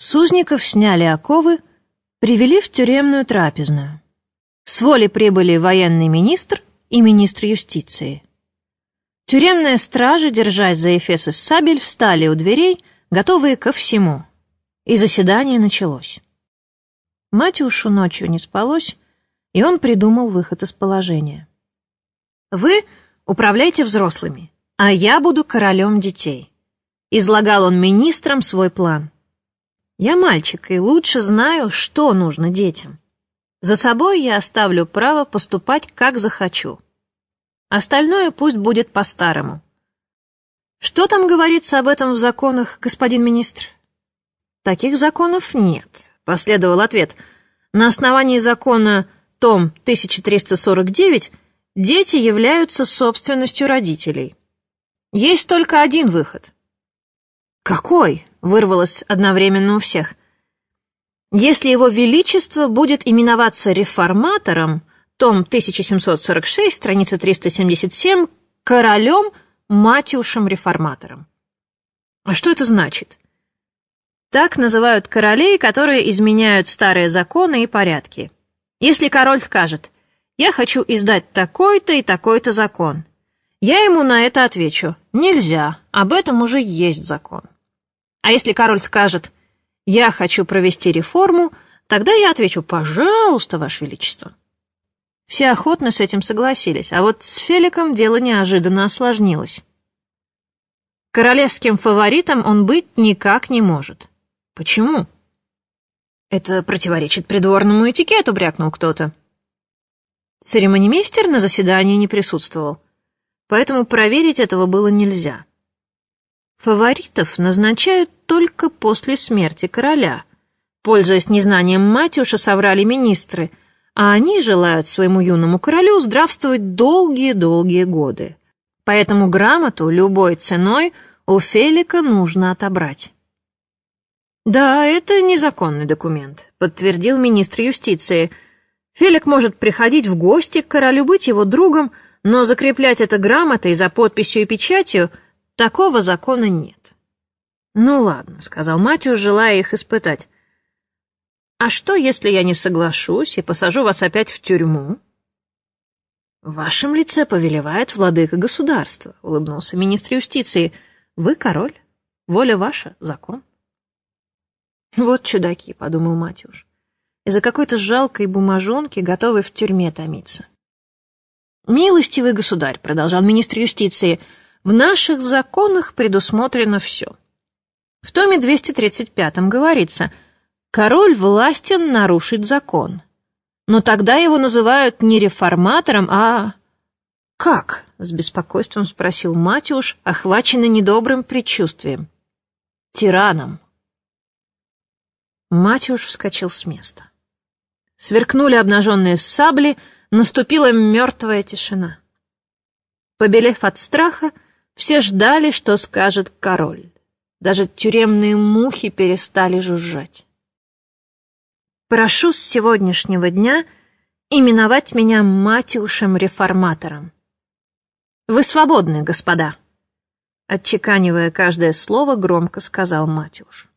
С узников сняли оковы, привели в тюремную трапезную. С воли прибыли военный министр и министр юстиции. Тюремные стражи, держась за эфес и сабель, встали у дверей, готовые ко всему. И заседание началось. Матюшу ночью не спалось, и он придумал выход из положения. «Вы управляйте взрослыми, а я буду королем детей», — излагал он министрам свой план. Я мальчик и лучше знаю, что нужно детям. За собой я оставлю право поступать, как захочу. Остальное пусть будет по-старому. Что там говорится об этом в законах, господин министр? Таких законов нет, последовал ответ. На основании закона том 1349 дети являются собственностью родителей. Есть только один выход. Какой? Вырвалось одновременно у всех. Если его величество будет именоваться реформатором, том 1746, страница 377, королем Матиушем-реформатором. А что это значит? Так называют королей, которые изменяют старые законы и порядки. Если король скажет «Я хочу издать такой-то и такой-то закон», я ему на это отвечу «Нельзя, об этом уже есть закон». А если король скажет «я хочу провести реформу», тогда я отвечу «пожалуйста, ваше величество». Все охотно с этим согласились, а вот с Феликом дело неожиданно осложнилось. Королевским фаворитом он быть никак не может. Почему? Это противоречит придворному этикету, брякнул кто-то. Церемонимейстер на заседании не присутствовал, поэтому проверить этого было нельзя. Фаворитов назначают только после смерти короля. Пользуясь незнанием Матюша, соврали министры, а они желают своему юному королю здравствовать долгие-долгие годы. Поэтому грамоту любой ценой у Фелика нужно отобрать. «Да, это незаконный документ», — подтвердил министр юстиции. «Фелик может приходить в гости к королю, быть его другом, но закреплять это грамотой за подписью и печатью — Такого закона нет. Ну ладно, сказал Матюш, желая их испытать. А что, если я не соглашусь и посажу вас опять в тюрьму? В вашем лице повелевает владыка государства, улыбнулся министр юстиции. Вы король, воля ваша, закон. Вот чудаки, подумал Матюш. Из-за какой-то жалкой бумажонки готовы в тюрьме томиться. «Милостивый государь», — продолжал министр юстиции, — в наших законах предусмотрено все. В томе 235 говорится, король властен нарушить закон. Но тогда его называют не реформатором, а... «Как?» — с беспокойством спросил Матюш, охваченный недобрым предчувствием. «Тираном». Матюш вскочил с места. Сверкнули обнаженные сабли, наступила мертвая тишина. Побелев от страха, все ждали, что скажет король. Даже тюремные мухи перестали жужжать. Прошу с сегодняшнего дня именовать меня Матюшем-реформатором. Вы свободны, господа. Отчеканивая каждое слово, громко сказал Матюш.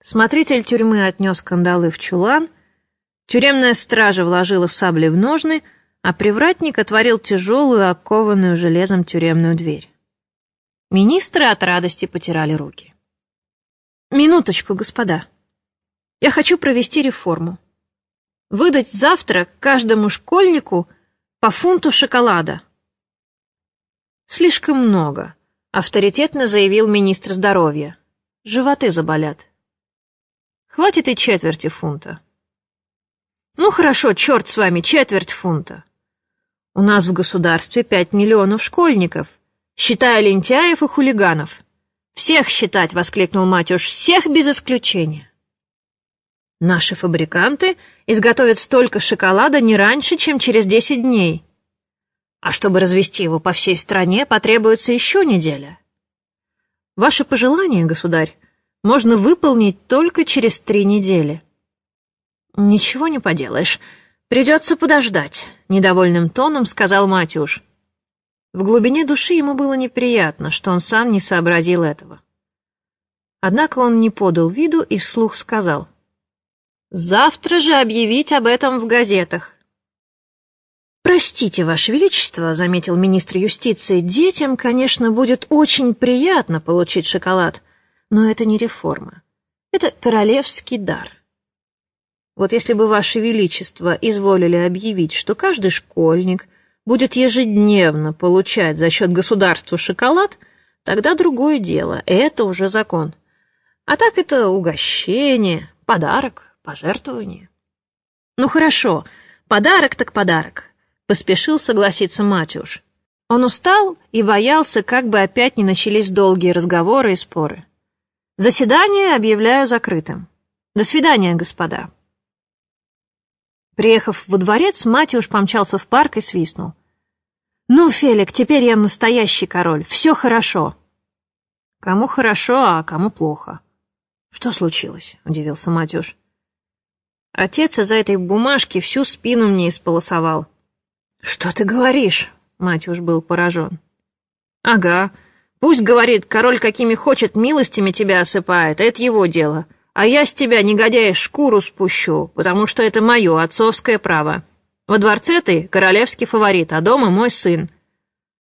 Смотритель тюрьмы отнес кандалы в чулан, тюремная стража вложила сабли в ножны — а привратник отворил тяжелую, окованную железом тюремную дверь. Министры от радости потирали руки. «Минуточку, господа. Я хочу провести реформу. Выдать завтра каждому школьнику по фунту шоколада». «Слишком много», — авторитетно заявил министр здоровья. «Животы заболят». «Хватит и четверти фунта». «Ну хорошо, черт с вами, четверть фунта». У нас в государстве пять миллионов школьников, считая лентяев и хулиганов. Всех считать, воскликнул Матюш, всех без исключения. Наши фабриканты изготовят столько шоколада не раньше, чем через десять дней. А чтобы развести его по всей стране, потребуется еще неделя. Ваше пожелание, государь, можно выполнить только через три недели. Ничего не поделаешь. «Придется подождать», — недовольным тоном сказал Матюш. В глубине души ему было неприятно, что он сам не сообразил этого. Однако он не подал виду и вслух сказал. «Завтра же объявить об этом в газетах». «Простите, Ваше Величество», — заметил министр юстиции, «детям, конечно, будет очень приятно получить шоколад, но это не реформа. Это королевский дар. Вот если бы Ваше Величество изволили объявить, что каждый школьник будет ежедневно получать за счет государства шоколад, тогда другое дело, это уже закон. А так это угощение, подарок, пожертвование. Ну хорошо, подарок так подарок, поспешил согласиться Матюш. Он устал и боялся, как бы опять не начались долгие разговоры и споры. Заседание объявляю закрытым. До свидания, господа. Приехав во дворец, Матюш помчался в парк и свистнул. «Ну, Фелик, теперь я настоящий король. Все хорошо». «Кому хорошо, а кому плохо». «Что случилось?» — удивился Матюш. «Отец из-за этой бумажки всю спину мне исполосовал». «Что ты говоришь?» — Матюш был поражен. «Ага. Пусть, говорит, король какими хочет милостями тебя осыпает, это его дело. А я с тебя, негодяя, шкуру спущу, потому что это мое отцовское право. Во дворце ты королевский фаворит, а дома мой сын.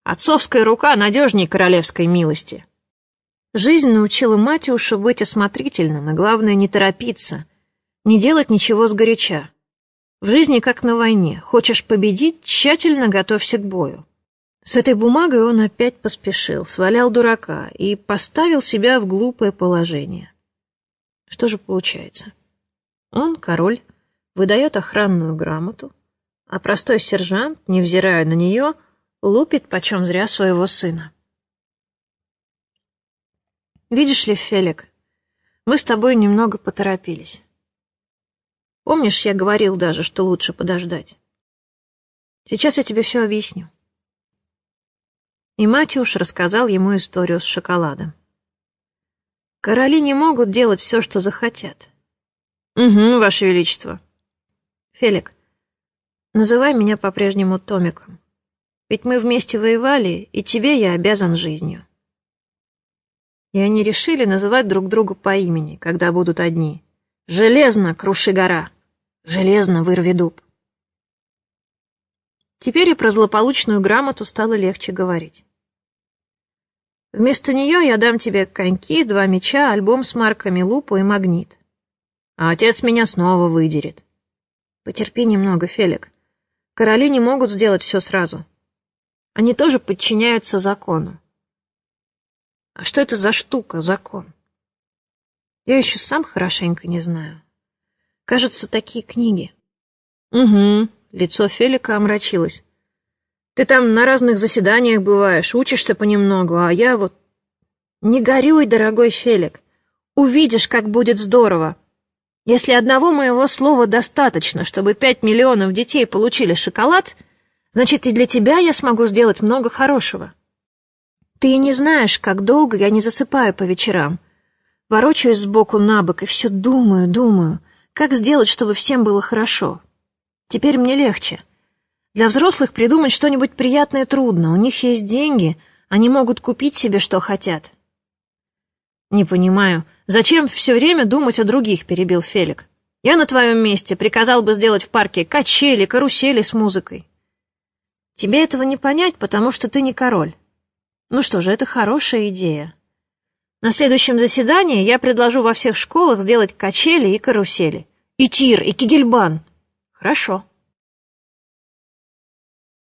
Отцовская рука надежнее королевской милости». Жизнь научила Матюша быть осмотрительным и, главное, не торопиться, не делать ничего сгоряча. В жизни, как на войне, хочешь победить, тщательно готовься к бою. С этой бумагой он опять поспешил, свалял дурака и поставил себя в глупое положение. Что же получается? Он, король, выдает охранную грамоту, а простой сержант, невзирая на нее, лупит почем зря своего сына. Видишь ли, Фелик, мы с тобой немного поторопились. Помнишь, я говорил даже, что лучше подождать. Сейчас я тебе все объясню. И Матюш рассказал ему историю с шоколадом. Короли не могут делать все, что захотят. Угу, Ваше Величество. Фелик, называй меня по-прежнему Томиком. Ведь мы вместе воевали, и тебе я обязан жизнью и они решили называть друг друга по имени, когда будут одни. «Железно, круши гора! Железно, вырви дуб!» Теперь и про злополучную грамоту стало легче говорить. Вместо нее я дам тебе коньки, два меча, альбом с марками, лупу и магнит. А отец меня снова выдерет. Потерпи немного, Фелик. Короли не могут сделать все сразу. Они тоже подчиняются закону. А что это за штука, закон? Я еще сам хорошенько не знаю. Кажется, такие книги. Угу, лицо Фелика омрачилось. Ты там на разных заседаниях бываешь, учишься понемногу, а я вот... Не горюй, дорогой Фелик. Увидишь, как будет здорово. Если одного моего слова достаточно, чтобы пять миллионов детей получили шоколад, значит и для тебя я смогу сделать много хорошего. Ты не знаешь, как долго я не засыпаю по вечерам. Ворочаюсь сбоку на бок и все думаю, думаю, как сделать, чтобы всем было хорошо. Теперь мне легче. Для взрослых придумать что-нибудь приятное трудно. У них есть деньги, они могут купить себе, что хотят. Не понимаю, зачем все время думать о других, перебил Фелик. Я на твоем месте приказал бы сделать в парке качели, карусели с музыкой. Тебе этого не понять, потому что ты не король. Ну что же, это хорошая идея. На следующем заседании я предложу во всех школах сделать качели и карусели. И тир, и кигельбан. Хорошо.